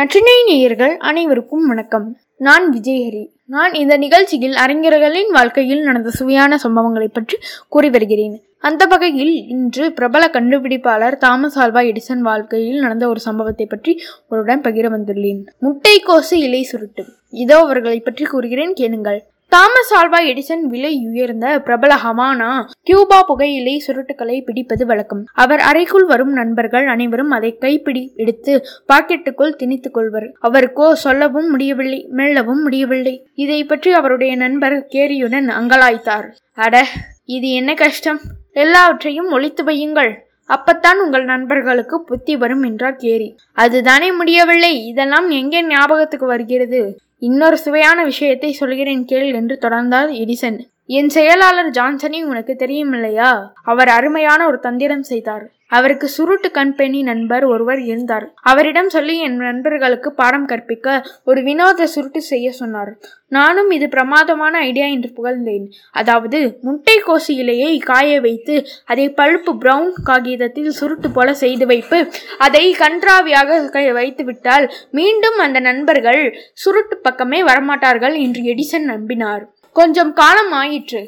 நற்றினை நேயர்கள் அனைவருக்கும் வணக்கம். நான் விஜயஹரி. நான் இந்த நிகழ்ச்சியில் அறிஞர்களின் வாழ்க்கையில் நடந்த சுவையான சம்பவங்களை பற்றி கூறி வருகிறேன். அந்த வகையில் இன்று பிரபல கண்டுபிடிப்பாளர் தாமஸ் ஆல்வா எடிசன் வாழ்க்கையில் நடந்த ஒரு சம்பவத்தை பற்றி உங்களுடன் பகிர வந்துள்ளேன். முட்டைக்கோசு இலை சுருட்டு. இதோ அவர்களை பற்றி கூறுகிறேன் கேளுங்கள். தாமஸ் ஆல்வா எடிசன் விலை உயர்ந்த பிரபல ஹமானா கியூபா புகையிலை சுருட்டுகளை பிடிப்பது வழக்கம். அவர் அறைக்குள் வரும் நண்பர்கள் அனைவரும் அதை கைப்பிடி எடுத்து பாக்கெட்டுக்குள் திணித்துக் கொள்வர். அவருக்கோ சொல்லவும் முடியவில்லை மெல்லவும் முடியவில்லை. இதை பற்றி அவருடைய நண்பர் கேரியுடன் அங்கலாய்த்தார். அட இது என்ன கஷ்டம்? எல்லாவற்றையும் ஒழித்து வையுங்கள். அப்பத்தான் உங்கள் நண்பர்களுக்கு புத்தி வரும் என்றார் கேரி. அதுதானே முடியவில்லை இதெல்லாம் எங்கே ஞாபகத்துக்கு வருகிறது? இன்னொரு சுவையான விஷயத்தை சொல்கிறேன் கேள் என்று தொடர்ந்தார் எடிசன். என் செயலாளர் ஜான்சனை உனக்கு தெரியுமில்லையா? அவர் அருமையான ஒரு தந்திரம் செய்தார். அவருக்கு சுருட்டு கண்பெணி நண்பர் ஒருவர் இருந்தார். அவரிடம் சொல்லி என் நண்பர்களுக்கு பாடம் கற்பிக்க ஒரு வினோத சுருட்டு செய்ய சொன்னார். நானும் இது பிரமாதமான ஐடியா என்று புகழ்ந்தேன். அதாவது முட்டை கோசியிலேயே காய வைத்து அதை பழுப்பு பிரவுன் காகிதத்தில் சுருட்டு போல செய்து வைப்பு அதை கன்றாவியாக வைத்து விட்டால் மீண்டும் அந்த நண்பர்கள் சுருட்டு பக்கமே வரமாட்டார்கள் என்று எடிசன் நம்பினார். கொஞ்சம் காலம் ஆயிற்று.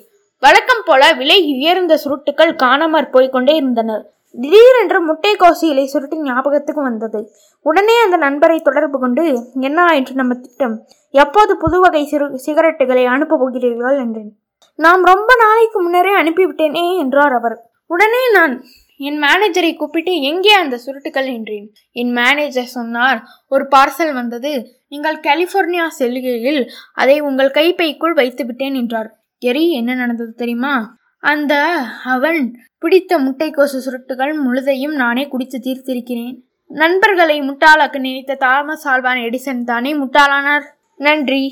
வழக்கம் போல விலை உயர்ந்த சுருட்டுகள் காணாமற் போய்கொண்டே இருந்தனர் திடீரென்று முட்டைக்கோசு இலை சுருட்டு ஞாபகத்துக்கு வந்தது. உடனே அந்த நண்பரை தொடர்பு கொண்டு என்ன ஆயிற்று நம்ம திட்டம்? எப்போது புது வகை சிறு சிகரெட்டுகளை அனுப்ப போகிறீர்கள்? என்றேன். நாம் ரொம்ப நாளைக்கு முன்னரே அனுப்பிவிட்டேனே என்றார் அவர். உடனே நான் என் மேனேஜரை கூப்பிட்டு எங்கே அந்த சுருட்டுகள் என்றேன். என் மேனேஜர் சொன்னார் ஒரு பார்சல் வந்தது. நீங்கள் கலிபோர்னியா செல்லுகையில் அதை உங்கள் கைப்பைக்குள் வைத்து விட்டேன் என்றார். எரி என்ன நடந்தது தெரியுமா? அந்த அவன் பிடித்த முட்டைக்கோசு சுருட்டுகள் முழுதையும் நானே குடித்து தீர்த்திருக்கிறேன். நண்பர்களை முட்டாளாக்க நினைத்த தாமஸ் ஆல்வான் எடிசன் தானே முட்டாளானார். நன்றி.